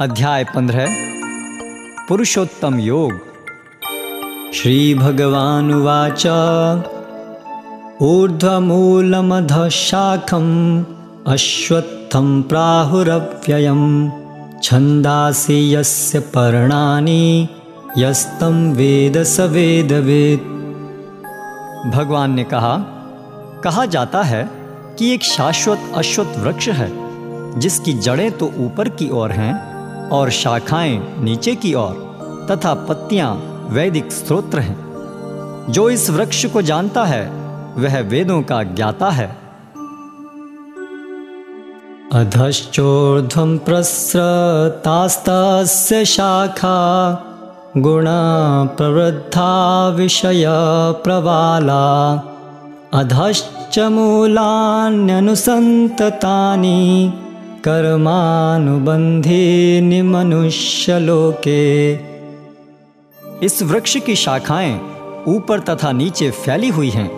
अध्याय पंद्रह, पुरुषोत्तम योग। श्री भगवान श्रीभगवानुवाच। ऊर्ध्वमूलमधशाखम् अश्वत्थं प्राहुरव्ययं। छन्दासि यस्य पर्णानि, यस्तं वेद स वेद वेद भगवान ने कहा कहा जाता है कि एक शाश्वत अश्वत्थ वृक्ष है, जिसकी जड़ें तो ऊपर की ओर हैं और शाखाएँ नीचे की ओर तथा पत्तियाँ वैदिक स्त्रोत्र हैं। जो इस वृक्ष को जानता है, वह वेदों का ज्ञाता है। अधश्चोर्ध्वं प्रसृतास्तस्य शाखा गुणा प्रवृद्धा विषयप्रवाला अधश्च मूलान्यनुसन्ततानि कर्मानुबन्धीनि मनुष्यलोके इस वृक्ष की शाखाएँ ऊपर तथा नीचे फैली हुई हैं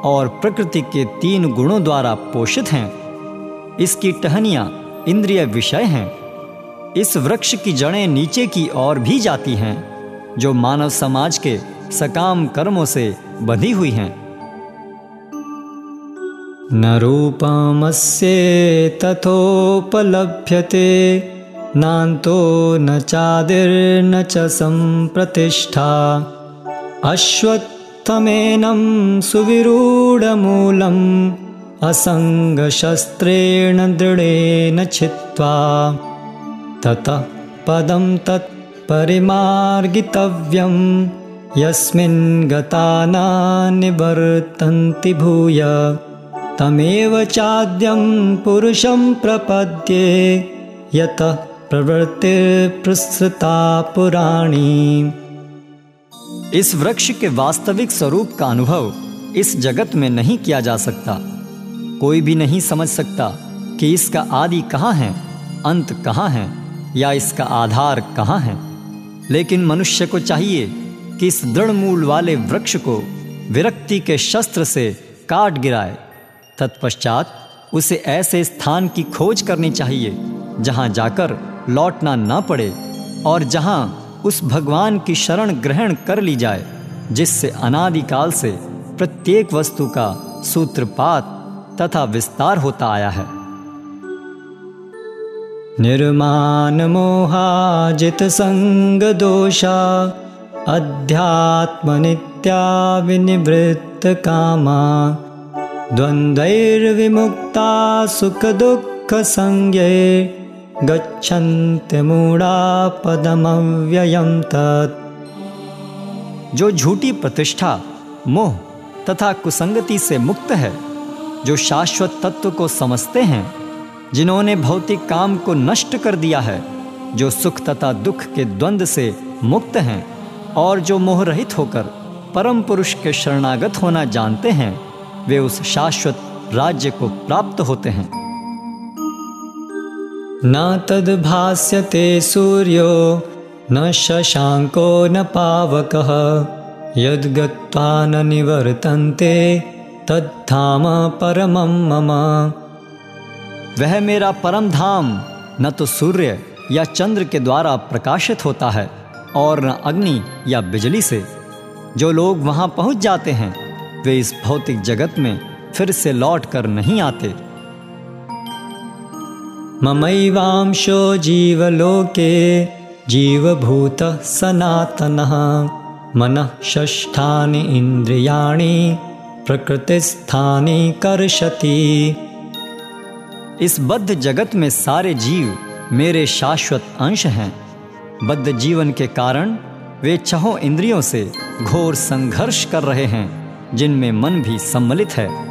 और प्रकृति के तीन गुणों द्वारा पोषित हैं। इसकी टहनियाँ इंद्रिय विषय हैं। इस वृक्ष की जड़ें नीचे की ओर भी जाती हैं, जो मानव समाज के सकाम कर्मों से बंधी हुई हैं। न रूपमस्य तथोपलभ्यते नान्तो न चादिर्न च सम्प्रतिष्ठा। अश्वत्थमेनं सुविरूढमूलम् असङ्गशस्त्रेण दृढेन छित्त्वा। ततः पदं तत्परिमार्गितव्यं यस्मिन् गता न निवर्तन्ति भूय तमेव चाद्यं पुरुषं प्रपद्ये, यतः प्रवृत्तिप्रसृता पुराणी। इस वृक्ष के वास्तविक स्वरूप का अनुभव इस जगत में नहीं किया जा सकता। कोई भी नहीं समझ सकता कि इसका आदि कहाँ है, अंत कहाँ है, या इसका आधार कहाँ है। लेकिन मनुष्य को चाहिए कि इस दृढ़ मूल वाले वृक्ष को विरक्ति के शस्त्र से काट गिराए। तत्पश्चात उसे ऐसे स्थान की खोज करनी चाहिए, जहाँ जाकर लौटना न पड़े और जहाँ उस भगवान की शरण ग्रहण कर ली जाए, जिससे अनादिकाल से प्रत्येक वस्तु का सूत्रपात तथा विस्तार होता आया है। निर्मानमोहाजितसङ्गदोषा अध्यात्मनित्या विनिवृत्तकामा द्वन्द्वैर्विमुक्ता सुखदुःखसंज्ञे गच्छन्त्यमूढा पदमव्ययं तत्। जो झूठी प्रतिष्ठा, मोह तथा कुसंगति से मुक्त है, जो शाश्वत तत्व को समझते हैं, जिन्होंने भौतिक काम को नष्ट कर दिया है, जो सुख तथा दुख के द्वंद्व से मुक्त हैं, और जो मोह रहित होकर परम पुरुष के शरणागत होना जानते हैं वे उस शाश्वत राज्य को प्राप्त होते हैं। न तद्भास्यते सूर्यो, न शशाङ्को न पावक। यद्गत्वा न निवर्तन्ते, तद्धाम परमं मम। वह मेरा परम धाम, न तो सूर्य या चंद्र के द्वारा प्रकाशित होता है, और न अग्नि या बिजली से। जो लोग वहाँ पहुँच जाते हैं वे इस भौतिक जगत में फिर से लौट कर नहीं आते। ममैवांशो जीवलोके जीवभूतः सनातनः मनः षष्ठानि इन्द्रियाणि प्रकृतिस्थानि कर्षति। इस बद्ध जगत में सारे जीव मेरे शाश्वत अंश हैं। बद्ध जीवन के कारण वे छहों इंद्रियों से घोर संघर्ष कर रहे हैं। जिनमें मन भी सम्मिलित है।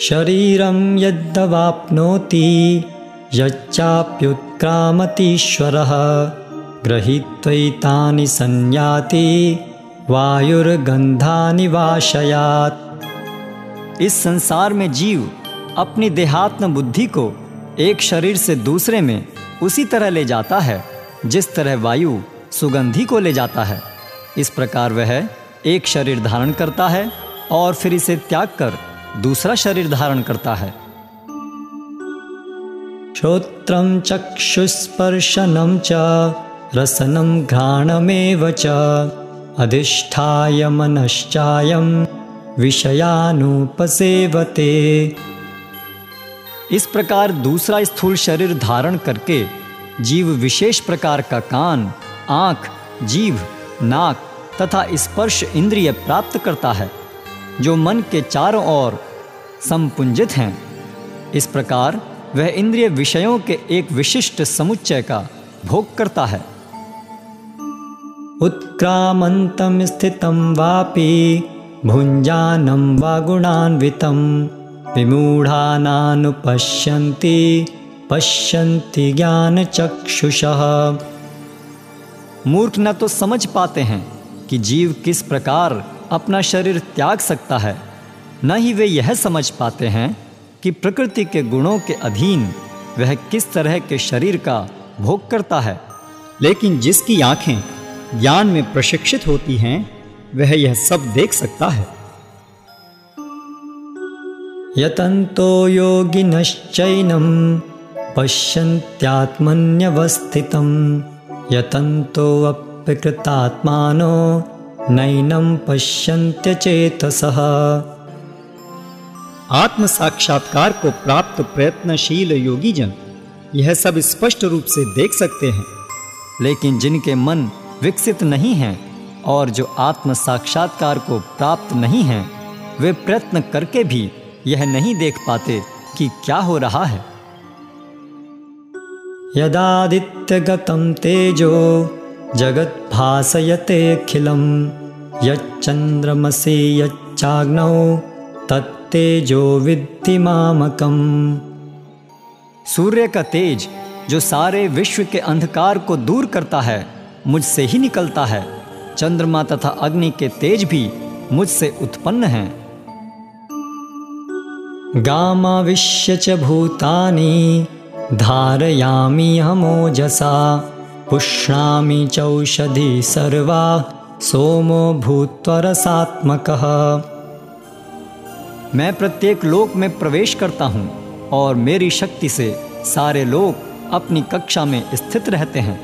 शरीरं यद्दवाप्नोति, यच्चाप्युत्क्रामतीश्वरः गृहीत्वैतानि संयाति, वायुर्गन्धानि वाशयात्। इस संसार में जीव अपनी देहात्म बुद्धि को एक शरीर से दूसरे में उसी तरह ले जाता है, जिस तरह वायु सुगंधि को ले जाता है। इस प्रकार वह एक शरीर धारण करता है और फिर इसे त्याग कर दूसरा शरीर धारण करता है। श्रोत्रं चक्षुस्पर्शनं च, रसनं घ्राणमेव च, अधिष्ठाय मनश्चायं विषयानुपसेवते। इस प्रकार दूसरा स्थूल शरीर धारण करके जीव विशेष प्रकार का कान, आँख, जीव, नाक तथा स्पर्श इंद्रिय प्राप्त करता है, जो मन के चारों ओर संपुंजित हैं। इस प्रकार वह इंद्रिय विषयों के एक विशिष्ट समुच्चय का भोग करता है। उत्क्रामन्तं स्थितं वापि भुञ्जानं वा गुणान्वितं विमूढानानुपश्यन्ति, पश्यन्ति ज्ञानचक्षुषः। मूर्ख न तो समझ पाते हैं। कि जीव किस प्रकार अपना शरीर त्याग सकता है। न ही वे यह समझ पाते हैं कि प्रकृति के गुणों के अधीन वह किस तरह के शरीर का भोग करता है। लेकिन जिसकी आँखें ज्ञान में प्रशिक्षित होती हैं, वह यह सब देख सकता है। यतन्तो योगिनश्चैनं पश्यन्त्यात्मन्यवस्थितं यतन्तोऽप्यकृतात्मानो नैनं पश्यन्त्यचेतसः। आत्म साक्षात्कार को प्राप्त प्रयत्नशील योगी जन यह सब स्पष्ट रूप से देख सकते हैं। लेकिन जिनके मन विकसित नहीं हैं और जो आत्म साक्षात्कार को प्राप्त नहीं हैं वे प्रयत्न करके भी यह नहीं देख पाते कि क्या हो रहा है। यदादित्यगतं तेजो जगद्भासयतेऽखिलं यच्चन्द्रमसि यच्चाग्नौ तत्तेजो विद्धि मामकम्। सूर्य का तेज जो सारे विश्व के अंधकार को दूर करता है मुझसे ही निकलता है। चंद्रमा तथा अग्नि के तेज भी मुझसे उत्पन्न हैं। गामाविश्य च भूतानि धारयामि हमोजसा पुष्णामि चौषधि सर्वा सोमो भूत्वा रसात्मकः। मैं प्रत्येक लोक में प्रवेश करता हूँ और मेरी शक्ति से सारे लोग अपनी कक्षा में स्थित रहते हैं।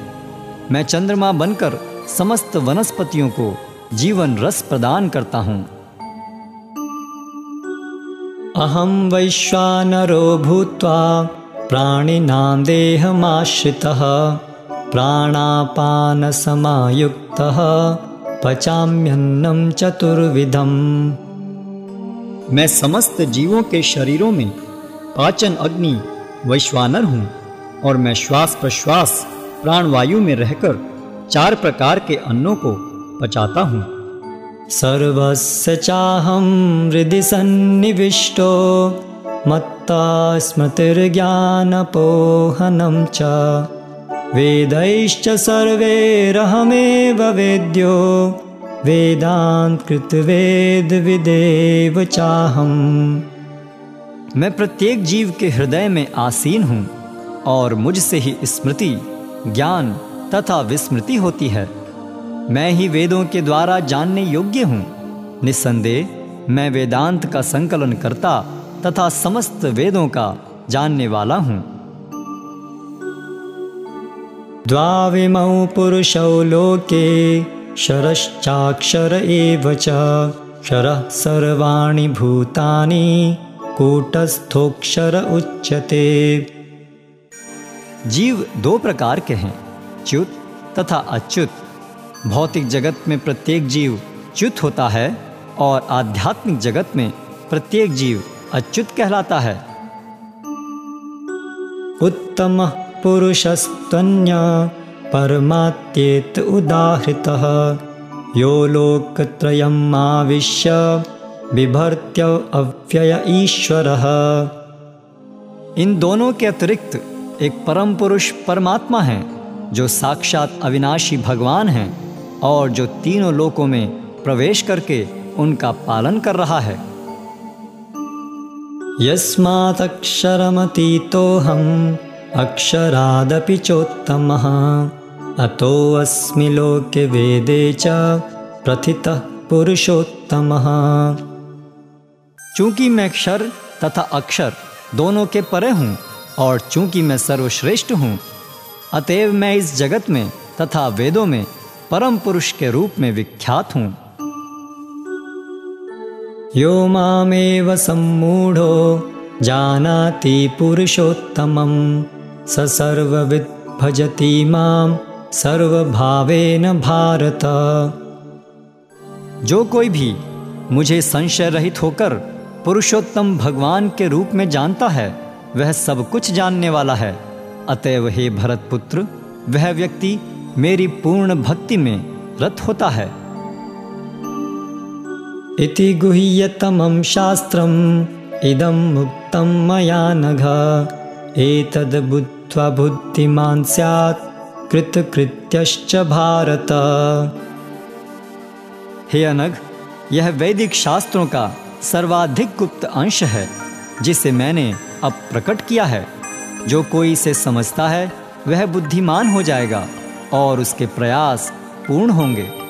मैं चंद्रमा बनकर समस्त वनस्पतियों को जीवन रस प्रदान करता हूँ। अहम वैश्वानरो भूत्वा प्राणिनां देहमाश्रितः। प्राणापानसमायुक्तः पचाम्यन्नम चतुर्विधम्। मैं समस्त जीवों के शरीरों में पाचन अग्नि वैश्वानर हूँ और मैं श्वास प्रश्वास प्राणवायु में रहकर चार प्रकार के अन्नों को पचाता हूँ। सर्वस्य चाहं हृदि सन्निविष्टो मत्ता स्मृतिर्ज्ञानपोहनं च। वेदैश्च सर्वैरहमेव वेद्यो वेदान्तकृतवेदविदेव चाहम्। मैं प्रत्येक जीव के हृदय में आसीन हूँ और मुझसे ही स्मृति, ज्ञान तथा विस्मृति होती है। मैं ही वेदों के द्वारा जानने योग्य हूँ। निस्संदेह मैं वेदांत का संकलन करता तथा समस्त वेदों का जानने वाला हूँ। द्वाविमौ पुरुषौ लोके शरश्चाक्षर एव च। शरः सर्वाणि भूतानि कूटस्थोक्षर उच्यते। जीव दो प्रकार के हैं च्युत तथा अच्युत। भौतिक जगत में प्रत्येक जीव च्युत होता है और आध्यात्मिक जगत में प्रत्येक जीव अच्युत कहलाता है। उत्तमः पुरुषस्त्वन्य परमात्येत उदाहृतः। यो लोकत्रयम् आविश्य बिभर्त्य अव्यय ईश्वरः। इन दोनों के अतिरिक्त एक परम पुरुष परमात्मा है, जो साक्षात अविनाशी भगवान है और जो तीनों लोकों में प्रवेश करके उनका पालन कर रहा है। यस्मादक्षरमतीतोऽहम् अक्षरादपि चोत्तमः। अतोऽस्मि लोके वेदे च प्रथितः पुरुषोत्तमः। चूँकि मैं क्षर तथा अक्षर दोनों के परे हूँ और चूँकि मैं सर्वश्रेष्ठ हूँ, अतएव मैं इस जगत में तथा वेदों में परम पुरुष के रूप में विख्यात हूँ। यो मामेव सम्मूढ़ो जानाति पुरुषोत्तमं स सर्वविद् भजति माँ सर्वभावेन भारत। जो कोई भी मुझे संशय रहित होकर पुरुषोत्तम भगवान के रूप में जानता है, वह सब कुछ जानने वाला है। अतएव हे भरत पुत्र, वह व्यक्ति मेरी पूर्ण भक्ति में रत होता है। इति गुह्यतमं शास्त्रम्, इदं मुक्तं मया नघ। एतद् बुद्ध्वा बुद्धिमान् स्यात् कृतकृत्यश्च भारत। हे अनग यह वैदिक शास्त्रों का सर्वाधिक गुप्त अंश है, जिसे मैंने अब प्रकट किया है। जो कोई इसे समझता है, वह बुद्धिमान हो जाएगा और उसके प्रयास पूर्ण होंगे।